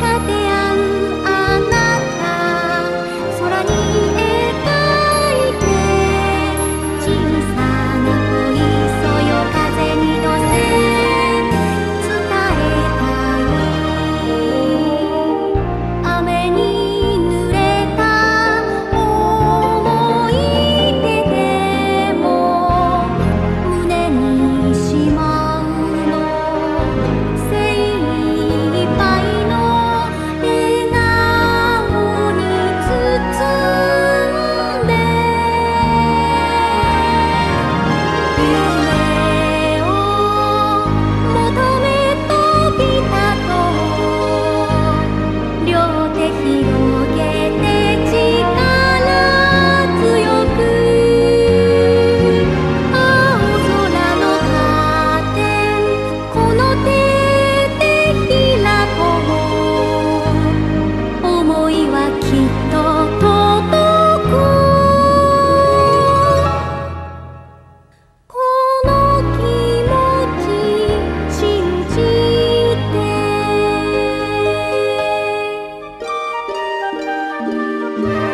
かて Yeah.